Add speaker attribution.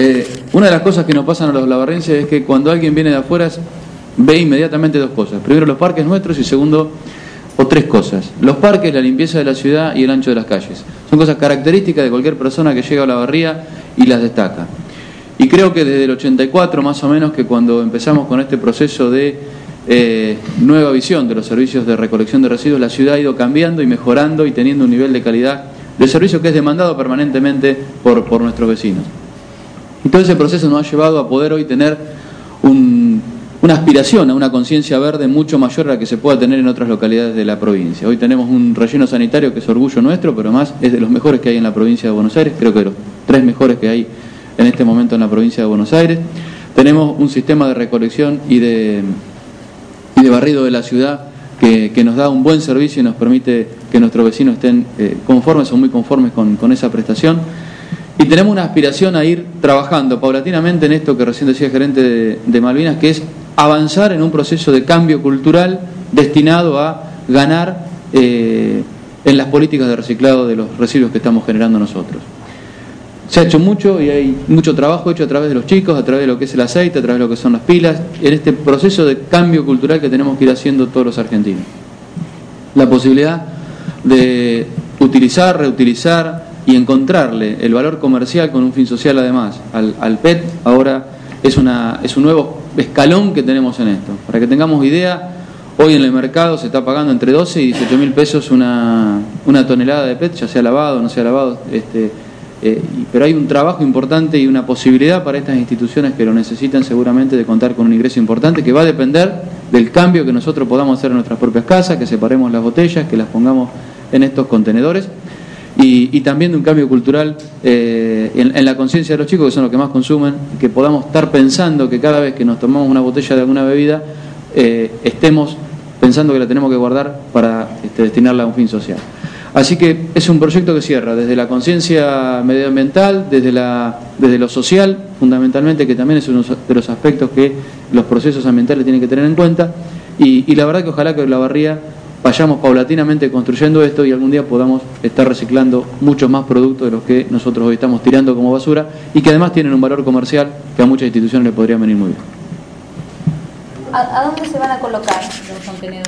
Speaker 1: Eh, una de las cosas que nos pasan a los lavarrenses es que cuando alguien viene de afuera ve inmediatamente dos cosas. Primero los parques nuestros y segundo, o tres cosas. Los parques, la limpieza de la ciudad y el ancho de las calles. Son cosas características de cualquier persona que llega a la barría y las destaca. Y creo que desde el 84 más o menos que cuando empezamos con este proceso de eh, nueva visión de los servicios de recolección de residuos, la ciudad ha ido cambiando y mejorando y teniendo un nivel de calidad de servicio que es demandado permanentemente por nuestros vecinos. Y todo ese proceso nos ha llevado a poder hoy tener una aspiración a una conciencia verde mucho mayor a la que se pueda tener en otras localidades de la provincia. Hoy tenemos un relleno sanitario que es orgullo nuestro, pero más es de los mejores que hay en la provincia de Buenos Aires, creo que de los tres mejores que hay en este momento en la provincia de Buenos Aires. Tenemos un sistema de recolección y de, y de barrido de la ciudad que, nos da un buen servicio y nos permite que nuestros vecinos estén eh, conformes o muy conformes con, con esa prestación. Y tenemos una aspiración a ir trabajando paulatinamente en esto que recién decía el gerente de, Malvinas, que es avanzar en un proceso de cambio cultural destinado a ganar eh, en las políticas de reciclado de los residuos que estamos generando nosotros. Se ha hecho mucho y hay mucho trabajo hecho a través de los chicos, a través de lo que es el aceite, a través de lo que son las pilas, en este proceso de cambio cultural que tenemos que ir haciendo todos los argentinos. La posibilidad de utilizar, reutilizar, y encontrarle el valor comercial con un fin social además al, PET ahora es, una, es un nuevo escalón que tenemos en esto. Para que tengamos idea, hoy en el mercado se está pagando entre 12 y 18 mil pesos una, una tonelada de PET, ya sea lavado o no sea lavado. Este, eh, pero hay un trabajo importante y una posibilidad para estas instituciones que lo necesitan seguramente de contar con un ingreso importante que va a depender del cambio que nosotros podamos hacer en nuestras propias casas, que separemos las botellas, que las pongamos en estos contenedores y, también de un cambio cultural eh, en, la conciencia de los chicos, que son los que más consumen, que podamos estar pensando que cada vez que nos tomamos una botella de alguna bebida, eh, estemos pensando que la tenemos que guardar para este, destinarla a un fin social. Así que es un proyecto que cierra desde la conciencia medioambiental, desde, la, desde lo social, fundamentalmente, que también es uno de los aspectos que los procesos ambientales tienen que tener en cuenta, y, y la verdad que ojalá que la barría vayamos paulatinamente construyendo esto y algún día podamos estar reciclando muchos más productos de los que nosotros hoy estamos tirando como basura y que además tienen un valor comercial que a muchas instituciones le podría venir muy bien.
Speaker 2: ¿A, dónde se van a colocar los contenedores?